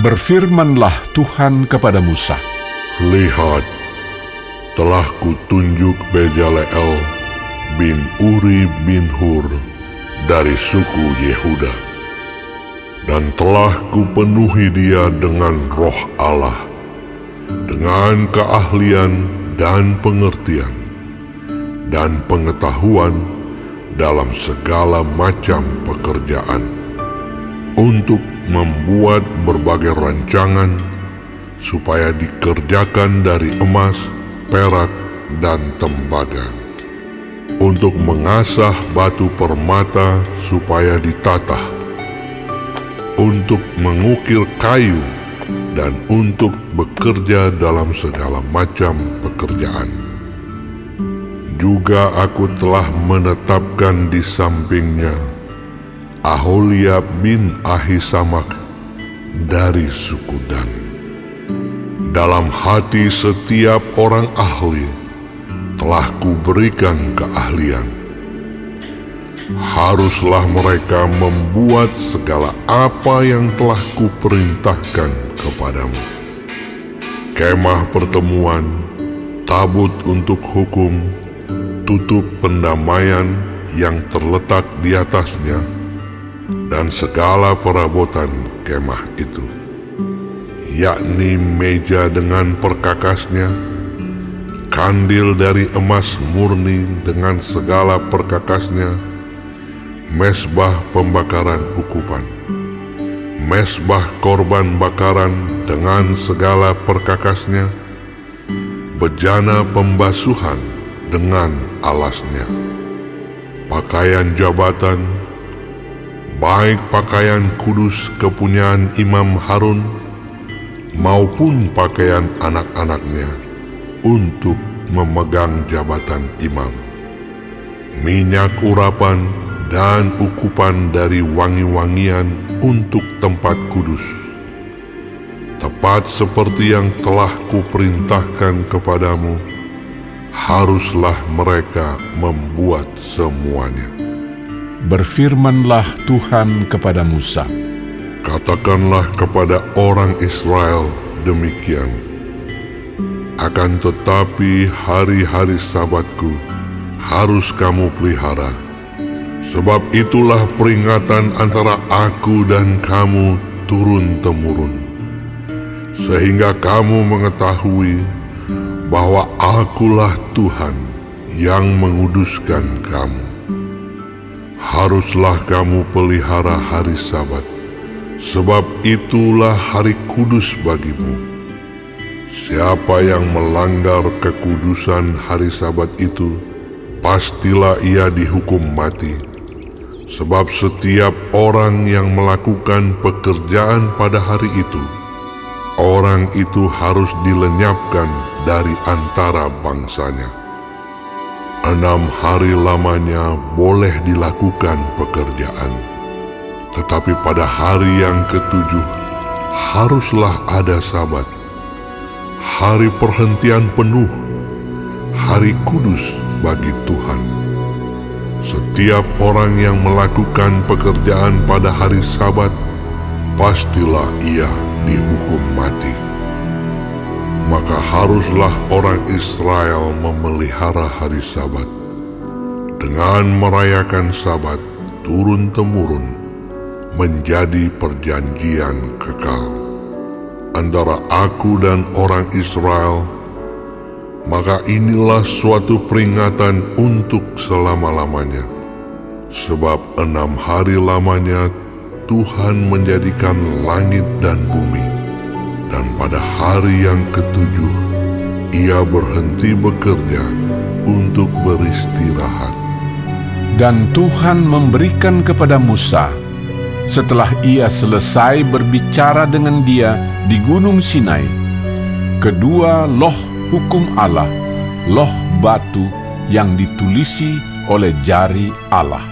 Berfirmanlah Tuhan kepada Musa, Lihat, telah kutunjuk Bezaleel bin Uri bin Hur dari suku Yehuda, dan telah kupenuhi dia dengan roh Allah, dengan keahlian dan pengertian, dan pengetahuan dalam segala macam pekerjaan, untuk membuat berbagai rancangan supaya dikerjakan dari emas, perak, dan tembaga, untuk mengasah batu permata supaya ditata, untuk mengukir kayu, dan untuk bekerja dalam segala macam pekerjaan. Juga aku telah menetapkan di sampingnya Aholiab bin Ahisamak dari suku Dan. Dalam hati setiap orang ahli telah kuberikan keahlian. Haruslah mereka membuat segala apa yang telah kuperintahkan kepadamu. Kemah pertemuan, tabut untuk hukum, tutup pendamaian yang terletak di atasnya, dan segala perabotan kemah itu, yakni meja dengan perkakasnya, kandil dari emas murni dengan segala perkakasnya, mesbah pembakaran ukupan, mesbah korban bakaran dengan segala perkakasnya, bejana pembasuhan dengan alasnya, pakaian jabatan, baik pakaian kudus kepunyaan Imam Harun maupun pakaian anak-anaknya untuk memegang jabatan imam. Minyak urapan dan ukupan dari wangi-wangian untuk tempat kudus. Tepat seperti yang telah kuperintahkan kepadamu, haruslah mereka membuat semuanya. Berfirmanlah Tuhan kepada Musa, Katakanlah kepada orang Israel demikian. Akan tetapi hari-hari sabatku harus kamu pelihara. Sebab itulah peringatan antara aku dan kamu turun-temurun. Sehingga kamu mengetahui bahwa akulah Tuhan yang menguduskan kamu. Haruslah kamu pelihara hari sabat, sebab itulah hari kudus bagimu. Siapa yang melanggar kekudusan hari sabat itu, pastilah ia dihukum mati. Sebab setiap orang yang melakukan pekerjaan pada hari itu, orang itu harus dilenyapkan dari antara bangsanya. Enam hari lamanya boleh dilakukan pekerjaan, tetapi pada hari yang ketujuh haruslah ada sabat, hari perhentian penuh, hari kudus bagi Tuhan. Setiap orang yang melakukan pekerjaan pada hari sabat, pastilah ia dihukum mati maka haruslah orang Israel memelihara hari Sabat dengan merayakan Sabat turun-temurun menjadi perjanjian kekal antara aku dan orang Israel. Maka inilah suatu peringatan untuk selama-lamanya, sebab enam hari lamanya Tuhan menjadikan langit dan bumi dan pada hari yang ketujuh ia berhenti bekerja untuk beristirahat. Dan Tuhan memberikan kepada Musa, setelah ia selesai berbicara dengan dia di Gunung Sinai, kedua loh hukum Allah, loh batu yang ditulisi oleh jari Allah.